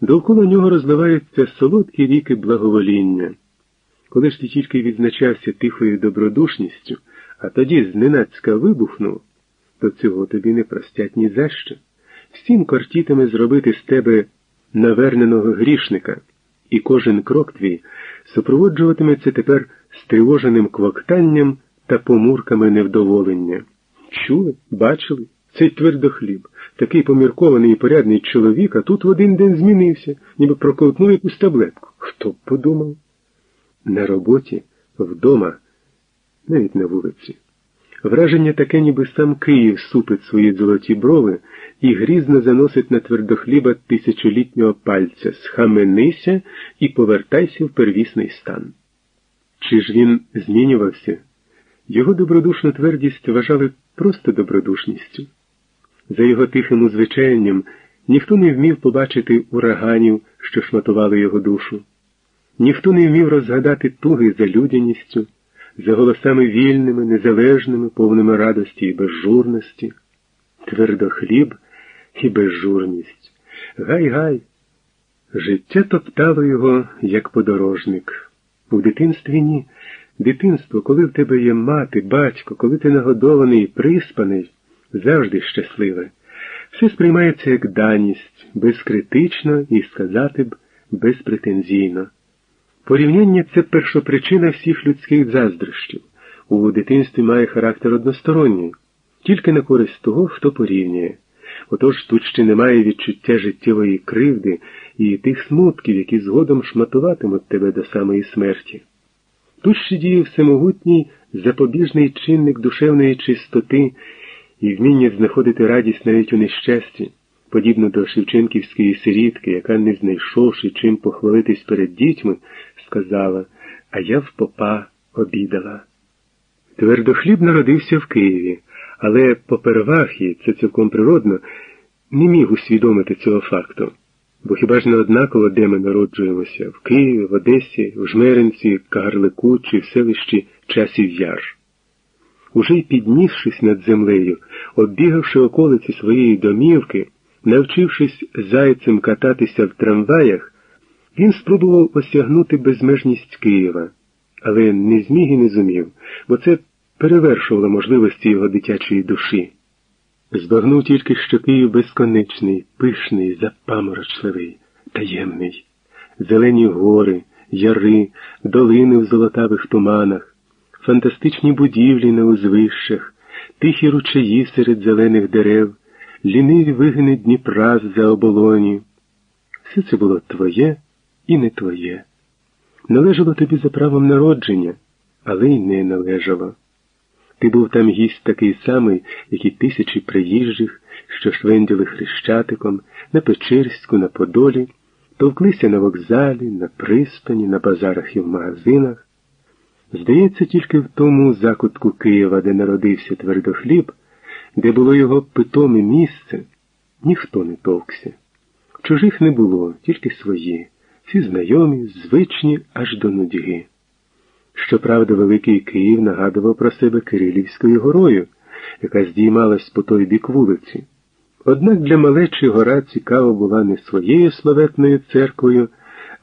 Довкола нього розливаються солодкі ріки благовоління. Коли ж ти тільки відзначався тихою добродушністю, а тоді зненацька вибухнув, то цього тобі не простять ні за що. Всім кортітиме зробити з тебе наверненого грішника, і кожен крок твій супроводжуватиметься тепер стривоженим квоктанням та помурками невдоволення. Чули, бачили? Цей твердохліб, такий поміркований і порядний чоловік, а тут в один день змінився, ніби проковтнув якусь таблетку. Хто б подумав? На роботі, вдома, навіть на вулиці. Враження таке, ніби сам Київ супить свої золоті брови і грізно заносить на твердохліба тисячолітнього пальця схаменися і повертайся в первісний стан. Чи ж він змінювався? Його добродушну твердість вважали просто добродушністю. За його тихим узвичаєнням ніхто не вмів побачити ураганів, що шматували його душу, ніхто не вмів розгадати туги за людяністю, за голосами вільними, незалежними, повними радості і безжурності, твердохліб і безжурність. Гай-гай! Життя топтало його, як подорожник. У дитинстві ні. Дитинство, коли в тебе є мати, батько, коли ти нагодований приспаний, завжди щасливе. Все сприймається як даність, безкритично і сказати б безпретензійно. Порівняння це першопричина всіх людських заздрощів. У дитинстві має характер односторонній, тільки на користь того, хто порівнює. Отож тут ще немає відчуття життєвої кривди і тих смутків, які згодом шматуватимуть тебе до самої смерті. Тут ще діє всемогутній запобіжний чинник душевної чистоти і вміння знаходити радість навіть у нещасті, подібно до Шевченківської сирітки, яка, не знайшовши чим похвалитись перед дітьми, сказала, а я в попа обідала. Твердохліб народився в Києві, але попервах, і це цілком природно, не міг усвідомити цього факту. Бо хіба ж не однаково, де ми народжуємося в Києві, в Одесі, в Жмеринці, Кагарлику чи в селищі Часів Яр. Уже й піднісшись над землею, оббігавши околиці своєї домівки, навчившись зайцем кататися в трамваях, він спробував осягнути безмежність Києва, але не зміг і не зумів, бо це перевершувало можливості його дитячої душі. Збагнув тільки, що Київ безконечний, пишний, запаморочливий, таємний, зелені гори, яри, долини в золотавих туманах, фантастичні будівлі на узвищах, тихі ручаї серед зелених дерев, ліниві вигини Дніпра за оболоні. Все це було твоє і не твоє. Належало тобі за правом народження, але й не належало. Ти був там гість такий самий, як і тисячі приїжджих, що швенділи хрещатиком, на Печерську, на Подолі, товклися на вокзалі, на пристані, на базарах і в магазинах. Здається, тільки в тому закутку Києва, де народився твердохліб, де було його питоме місце, ніхто не товкся. Чужих не було, тільки свої, всі знайомі, звичні аж до нудьги. Щоправда, Великий Київ нагадував про себе Кирилівською горою, яка здіймалась по той бік вулиці. Однак для малечі гора цікава була не своєю славетною церквою,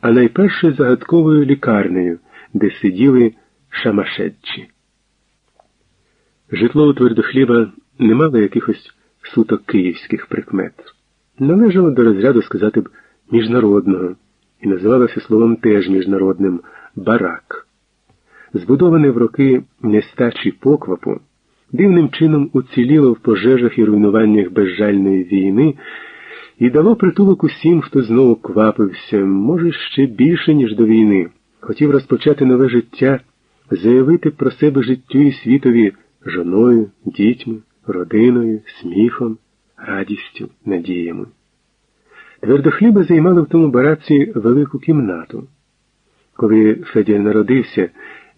а найперше загадковою лікарнею, де сиділи шамашедчі. Житло у твердохліба не мало якихось суток київських прикмет. Належало до розряду сказати б міжнародного, і називалося словом теж міжнародним барак збудоване в роки нестачі поквапу, дивним чином уціліло в пожежах і руйнуваннях безжальної війни і дало притулок усім, хто знову квапився, може, ще більше, ніж до війни, хотів розпочати нове життя, заявити про себе життю і світові жоною, дітьми, родиною, сміхом, радістю, надіями. Твердохліба займали в тому бараці велику кімнату. Коли Федір народився,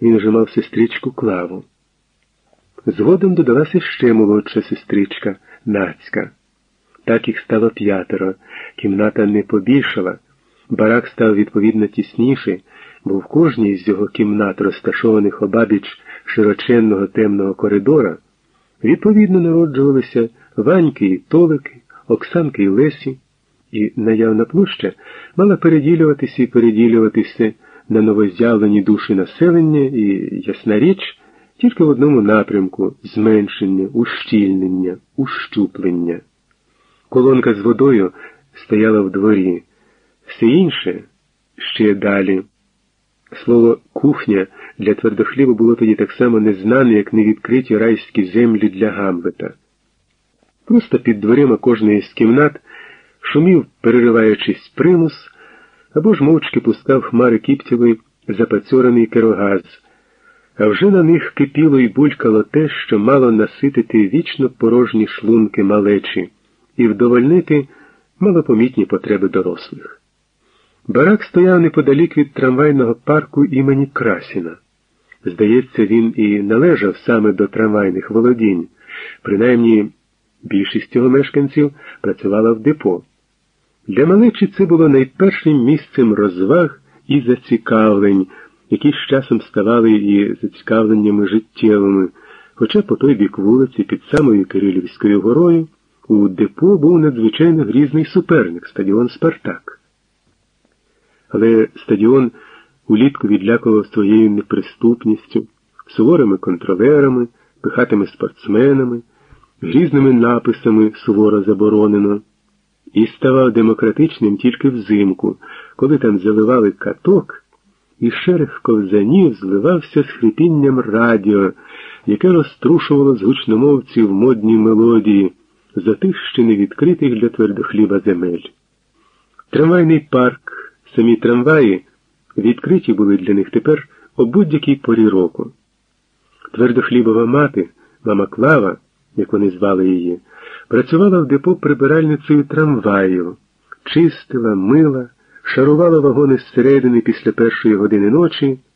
він уже мав сестричку клаву. Згодом додалася ще молодша сестричка Нацька. Так їх стало п'ятеро, кімната не побільшала, барак став відповідно тісніший, бо в кожній з його кімнат, розташованих обабіч широченного темного коридора, відповідно народжувалися Ваньки і Толики, Оксанки і Лесі, і наявна площа мала переділюватися і переділюватися на новоз'явлені душі населення і, ясна річ, тільки в одному напрямку зменшення, ущільнення, ущуплення. Колонка з водою стояла в дворі, все інше ще далі. Слово кухня для твердохліба було тоді так само незнане, як невідкриті райські землі для Гамлета. Просто під дверима кожної з кімнат шумів, перериваючись примус, або ж мовчки пускав хмари кіптєвий запацьорений керогаз, а вже на них кипіло і булькало те, що мало наситити вічно порожні шлунки малечі і вдовольнити малопомітні потреби дорослих. Барак стояв неподалік від трамвайного парку імені Красіна. Здається, він і належав саме до трамвайних володінь, принаймні більшість його мешканців працювала в депо. Для малечі це було найпершим місцем розваг і зацікавлень, які з часом ставали і зацікавленнями життєвими, хоча по той бік вулиці під самою Кирилівською горою у депо був надзвичайно грізний суперник стадіон Спартак. Але стадіон улітку відлякував своєю неприступністю, суворими контролерами, пихатими спортсменами, грізними написами суворо заборонено, і ставав демократичним тільки взимку, коли там заливали каток, і шерех ковзанів зливався з хрипінням радіо, яке розтрушувало з модні мелодії, за тих ще не відкритих для твердохліба земель. Трамвайний парк, самі трамваї відкриті були для них тепер о будь-якій порі року. Твердохлібова мати, мама Клава, як вони звали її, працювала в депо прибиральницею трамваю, чистила, мила, шарувала вагони зсередини після першої години ночі.